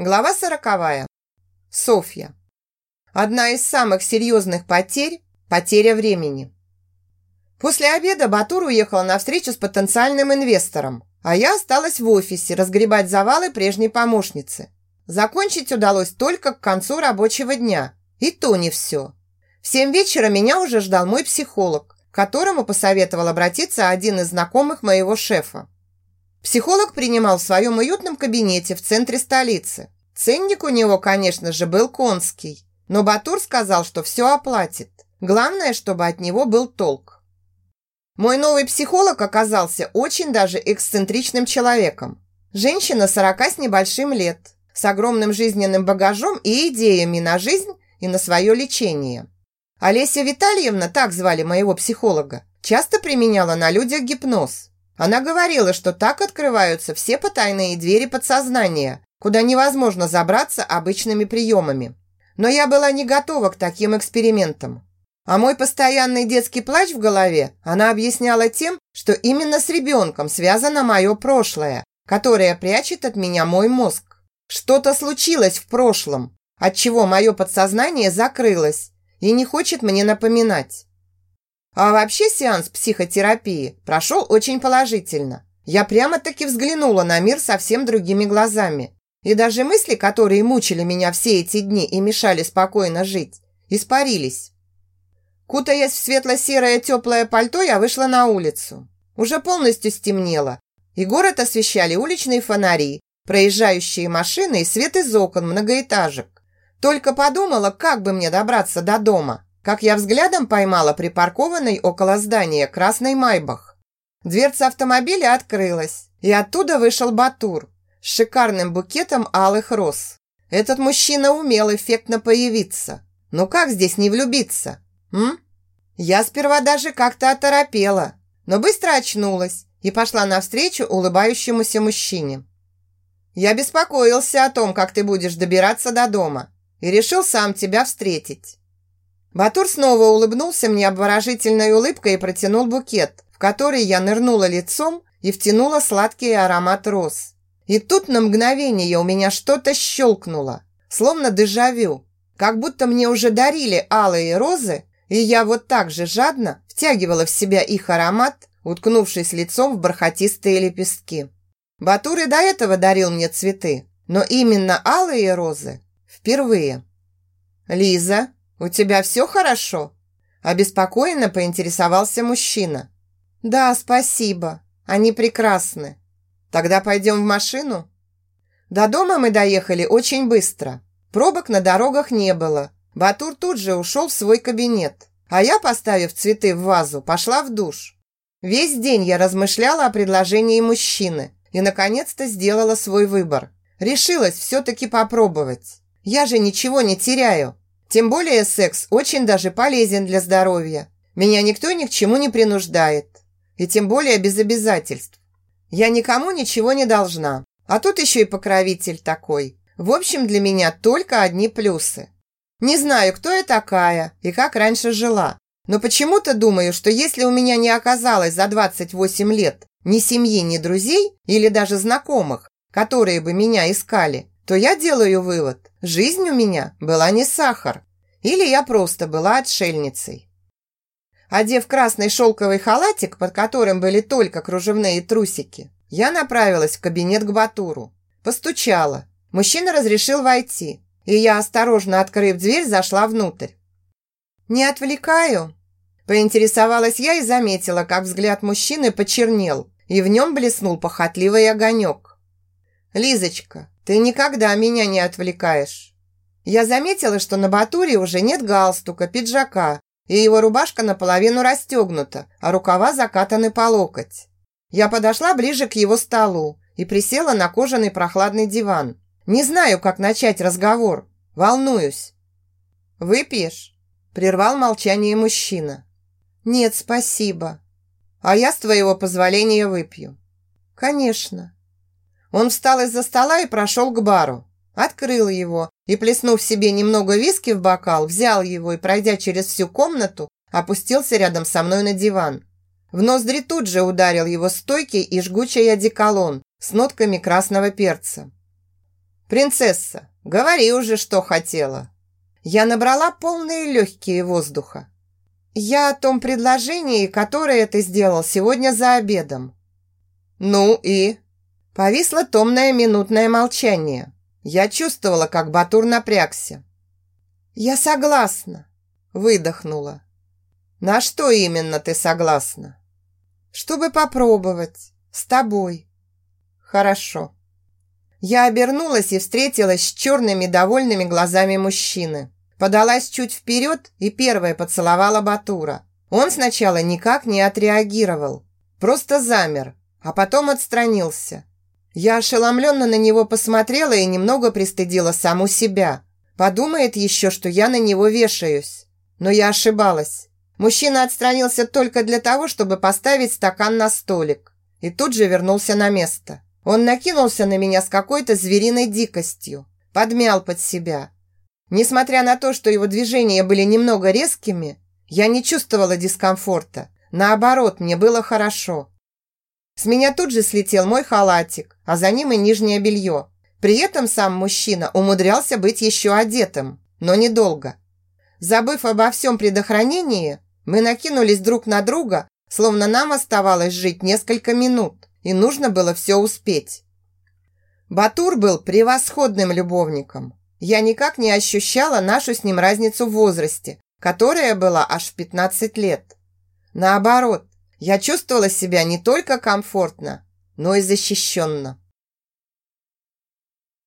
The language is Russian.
Глава сороковая. Софья. Одна из самых серьезных потерь – потеря времени. После обеда Батур уехал на встречу с потенциальным инвестором, а я осталась в офисе разгребать завалы прежней помощницы. Закончить удалось только к концу рабочего дня, и то не все. В семь вечера меня уже ждал мой психолог, которому посоветовал обратиться один из знакомых моего шефа. Психолог принимал в своем уютном кабинете в центре столицы. Ценник у него, конечно же, был конский, но Батур сказал, что все оплатит. Главное, чтобы от него был толк. Мой новый психолог оказался очень даже эксцентричным человеком. Женщина 40 с небольшим лет, с огромным жизненным багажом и идеями на жизнь и на свое лечение. Олеся Витальевна, так звали моего психолога, часто применяла на людях гипноз. Она говорила, что так открываются все потайные двери подсознания, куда невозможно забраться обычными приемами. Но я была не готова к таким экспериментам. А мой постоянный детский плач в голове она объясняла тем, что именно с ребенком связано мое прошлое, которое прячет от меня мой мозг. Что-то случилось в прошлом, от чего мое подсознание закрылось и не хочет мне напоминать. А вообще сеанс психотерапии прошел очень положительно. Я прямо-таки взглянула на мир совсем другими глазами. И даже мысли, которые мучили меня все эти дни и мешали спокойно жить, испарились. Кутаясь в светло-серое теплое пальто, я вышла на улицу. Уже полностью стемнело, и город освещали уличные фонари, проезжающие машины и свет из окон многоэтажек. Только подумала, как бы мне добраться до дома – как я взглядом поймала припаркованный около здания красный Майбах. Дверца автомобиля открылась, и оттуда вышел Батур с шикарным букетом алых роз. Этот мужчина умел эффектно появиться. Ну как здесь не влюбиться? М? Я сперва даже как-то оторопела, но быстро очнулась и пошла навстречу улыбающемуся мужчине. Я беспокоился о том, как ты будешь добираться до дома, и решил сам тебя встретить. Батур снова улыбнулся мне обворожительной улыбкой и протянул букет, в который я нырнула лицом и втянула сладкий аромат роз. И тут на мгновение у меня что-то щелкнуло, словно дежавю, как будто мне уже дарили алые розы, и я вот так же жадно втягивала в себя их аромат, уткнувшись лицом в бархатистые лепестки. Батур и до этого дарил мне цветы, но именно алые розы впервые. «Лиза, «У тебя все хорошо?» Обеспокоенно поинтересовался мужчина. «Да, спасибо. Они прекрасны. Тогда пойдем в машину?» До дома мы доехали очень быстро. Пробок на дорогах не было. Батур тут же ушел в свой кабинет. А я, поставив цветы в вазу, пошла в душ. Весь день я размышляла о предложении мужчины и, наконец-то, сделала свой выбор. Решилась все-таки попробовать. Я же ничего не теряю. Тем более секс очень даже полезен для здоровья. Меня никто ни к чему не принуждает. И тем более без обязательств. Я никому ничего не должна. А тут еще и покровитель такой. В общем, для меня только одни плюсы. Не знаю, кто я такая и как раньше жила. Но почему-то думаю, что если у меня не оказалось за 28 лет ни семьи, ни друзей или даже знакомых, которые бы меня искали, то я делаю вывод, жизнь у меня была не сахар. Или я просто была отшельницей. Одев красный шелковый халатик, под которым были только кружевные трусики, я направилась в кабинет к Батуру. Постучала. Мужчина разрешил войти, и я, осторожно открыв дверь, зашла внутрь. «Не отвлекаю?» Поинтересовалась я и заметила, как взгляд мужчины почернел, и в нем блеснул похотливый огонек. «Лизочка, ты никогда меня не отвлекаешь. Я заметила, что на Батуре уже нет галстука, пиджака, и его рубашка наполовину расстегнута, а рукава закатаны по локоть. Я подошла ближе к его столу и присела на кожаный прохладный диван. Не знаю, как начать разговор. Волнуюсь. «Выпьешь?» – прервал молчание мужчина. «Нет, спасибо. А я, с твоего позволения, выпью». «Конечно». Он встал из-за стола и прошел к бару. Открыл его и, плеснув себе немного виски в бокал, взял его и, пройдя через всю комнату, опустился рядом со мной на диван. В ноздри тут же ударил его стойкий и жгучий одеколон с нотками красного перца. «Принцесса, говори уже, что хотела». Я набрала полные легкие воздуха. «Я о том предложении, которое ты сделал сегодня за обедом». «Ну и?» Повисло томное минутное молчание. Я чувствовала, как Батур напрягся. «Я согласна», – выдохнула. «На что именно ты согласна?» «Чтобы попробовать. С тобой». «Хорошо». Я обернулась и встретилась с черными довольными глазами мужчины. Подалась чуть вперед и первая поцеловала Батура. Он сначала никак не отреагировал, просто замер, а потом отстранился. Я ошеломленно на него посмотрела и немного пристыдила саму себя. Подумает еще, что я на него вешаюсь. Но я ошибалась. Мужчина отстранился только для того, чтобы поставить стакан на столик. И тут же вернулся на место. Он накинулся на меня с какой-то звериной дикостью. Подмял под себя. Несмотря на то, что его движения были немного резкими, я не чувствовала дискомфорта. Наоборот, мне было хорошо. С меня тут же слетел мой халатик, а за ним и нижнее белье. При этом сам мужчина умудрялся быть еще одетым, но недолго. Забыв обо всем предохранении, мы накинулись друг на друга, словно нам оставалось жить несколько минут, и нужно было все успеть. Батур был превосходным любовником. Я никак не ощущала нашу с ним разницу в возрасте, которая была аж в 15 лет. Наоборот, я чувствовала себя не только комфортно, но и защищенно.